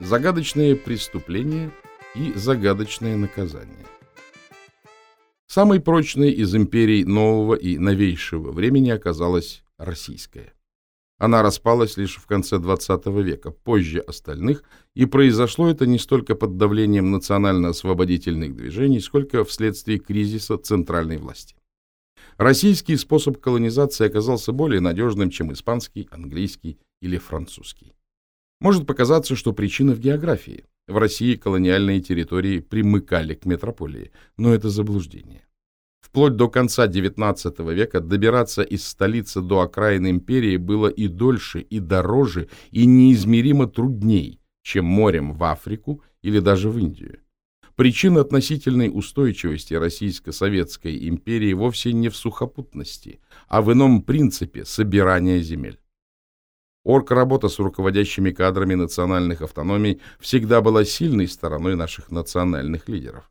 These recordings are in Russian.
Загадочное преступление и загадочное наказание. Самой прочной из империй нового и новейшего времени оказалась российская. Она распалась лишь в конце XX века, позже остальных, и произошло это не столько под давлением национально-освободительных движений, сколько вследствие кризиса центральной власти. Российский способ колонизации оказался более надежным, чем испанский, английский или французский. Может показаться, что причина в географии. В России колониальные территории примыкали к метрополии, но это заблуждение. Вплоть до конца XIX века добираться из столицы до окраин империи было и дольше, и дороже, и неизмеримо трудней, чем морем в Африку или даже в Индию. Причина относительной устойчивости Российско-Советской империи вовсе не в сухопутности, а в ином принципе собирания земель. Оргработа с руководящими кадрами национальных автономий всегда была сильной стороной наших национальных лидеров.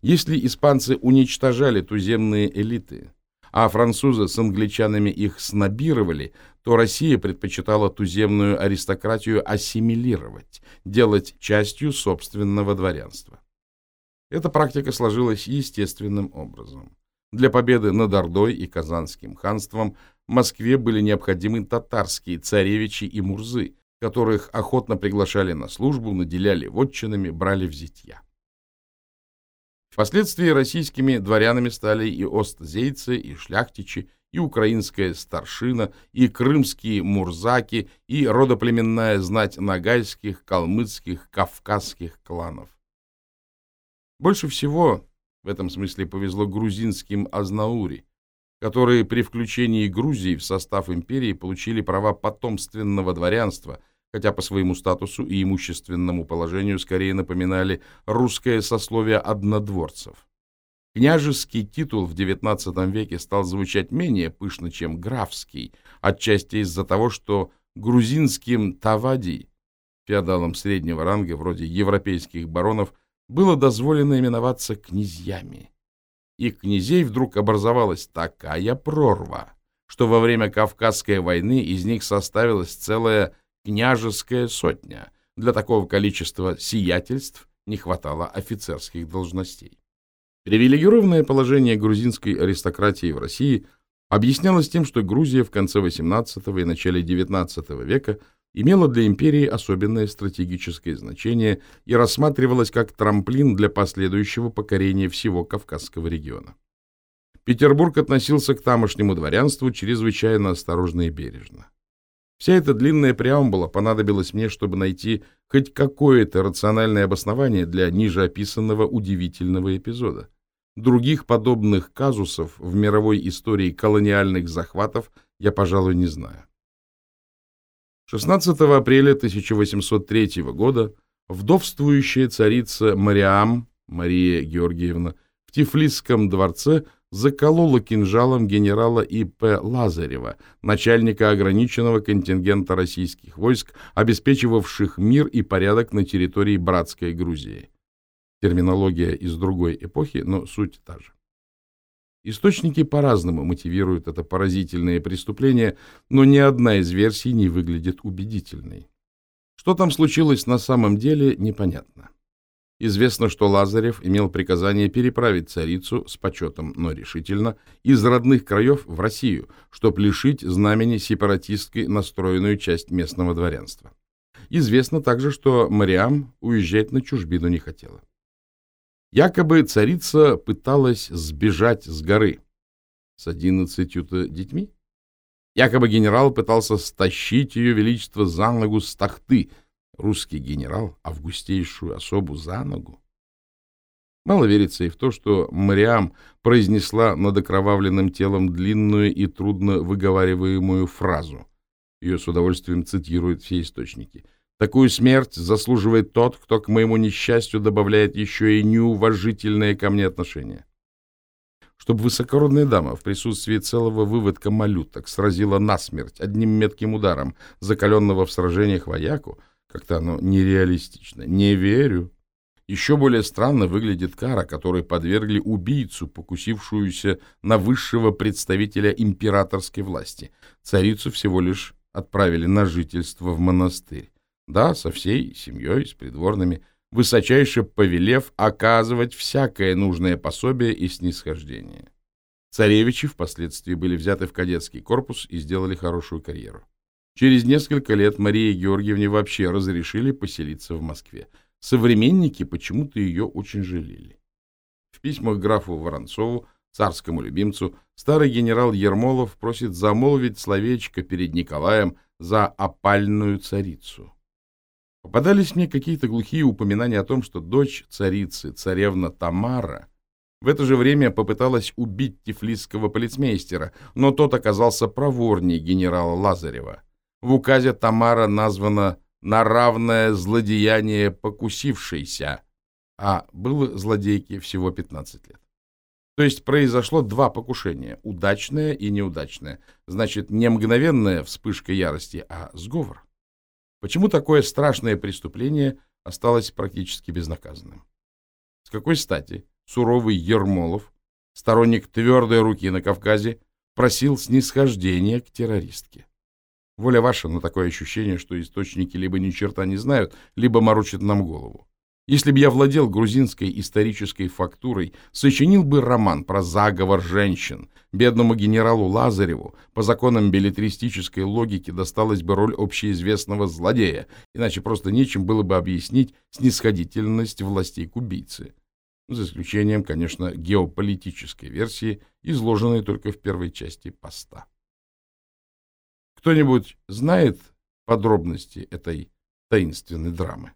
Если испанцы уничтожали туземные элиты, а французы с англичанами их снобировали, то Россия предпочитала туземную аристократию ассимилировать, делать частью собственного дворянства. Эта практика сложилась естественным образом. Для победы над Ордой и Казанским ханством Москве были необходимы татарские царевичи и мурзы, которых охотно приглашали на службу, наделяли вотчинами, брали в зятья. Впоследствии российскими дворянами стали и остзейцы, и шляхтичи, и украинская старшина, и крымские мурзаки, и родоплеменная знать нагайских, калмыцких, кавказских кланов. Больше всего в этом смысле повезло грузинским Азнаури, которые при включении Грузии в состав империи получили права потомственного дворянства – хотя по своему статусу и имущественному положению скорее напоминали русское сословие однодворцев. Княжеский титул в XIX веке стал звучать менее пышно, чем графский, отчасти из-за того, что грузинским тавади, феодалам среднего ранга, вроде европейских баронов, было дозволено именоваться князьями. И князей вдруг образовалась такая прорва, что во время Кавказской войны из них составилась целая княжеская сотня. Для такого количества сиятельств не хватало офицерских должностей. Привилегированное положение грузинской аристократии в России объяснялось тем, что Грузия в конце XVIII и начале XIX века имела для империи особенное стратегическое значение и рассматривалась как трамплин для последующего покорения всего Кавказского региона. Петербург относился к тамошнему дворянству чрезвычайно осторожно и бережно. Вся эта длинная преамбула понадобилась мне, чтобы найти хоть какое-то рациональное обоснование для ниже описанного удивительного эпизода. Других подобных казусов в мировой истории колониальных захватов я, пожалуй, не знаю. 16 апреля 1803 года вдовствующая царица Мариам, Мария Георгиевна, в Тифлисском дворце заколола кинжалом генерала И.П. Лазарева, начальника ограниченного контингента российских войск, обеспечивавших мир и порядок на территории братской Грузии. Терминология из другой эпохи, но суть та же. Источники по-разному мотивируют это поразительное преступление, но ни одна из версий не выглядит убедительной. Что там случилось на самом деле, непонятно. Известно, что Лазарев имел приказание переправить царицу с почетом, но решительно, из родных краев в Россию, чтобы лишить знамени сепаратистской настроенную часть местного дворянства. Известно также, что Мариам уезжать на чужбину не хотела. Якобы царица пыталась сбежать с горы с одиннадцатью-то детьми. Якобы генерал пытался стащить ее величество за ногу с тахты — русский генерал августейшую особу за ногу. Мало верится и в то, что Мариам произнесла над окровавленным телом длинную и трудно выговариваемую фразу. Ее с удовольствием цитируют все источники. Такую смерть заслуживает тот, кто к моему несчастью добавляет еще и неуважительное ко мне отношение. Чтобы высокородная дама в присутствии целого выводка малюток сразила насмерть одним метким ударом закаленного в сражениях вояку — как-то оно нереалистично. Не верю. Еще более странно выглядит кара, которой подвергли убийцу, покусившуюся на высшего представителя императорской власти. Царицу всего лишь отправили на жительство в монастырь. Да, со всей семьей, с придворными, высочайше повелев оказывать всякое нужное пособие и снисхождение. Царевичи впоследствии были взяты в кадетский корпус и сделали хорошую карьеру. Через несколько лет Марии Георгиевне вообще разрешили поселиться в Москве. Современники почему-то ее очень жалели. В письмах графу Воронцову, царскому любимцу, старый генерал Ермолов просит замолвить словечко перед Николаем за опальную царицу. Попадались мне какие-то глухие упоминания о том, что дочь царицы, царевна Тамара, в это же время попыталась убить тифлисского полицмейстера, но тот оказался проворнее генерала Лазарева. В указе Тамара названо «на равное злодеяние покусившейся», а было злодейке всего 15 лет. То есть произошло два покушения, удачное и неудачное. Значит, не мгновенная вспышка ярости, а сговор. Почему такое страшное преступление осталось практически безнаказанным? С какой стати суровый Ермолов, сторонник твердой руки на Кавказе, просил снисхождения к террористке? Воля ваша, но такое ощущение, что источники либо ни черта не знают, либо морочат нам голову. Если бы я владел грузинской исторической фактурой, сочинил бы роман про заговор женщин. Бедному генералу Лазареву по законам билетристической логики досталась бы роль общеизвестного злодея, иначе просто нечем было бы объяснить снисходительность властей к убийце. За исключением, конечно, геополитической версии, изложенной только в первой части поста. Кто-нибудь знает подробности этой таинственной драмы?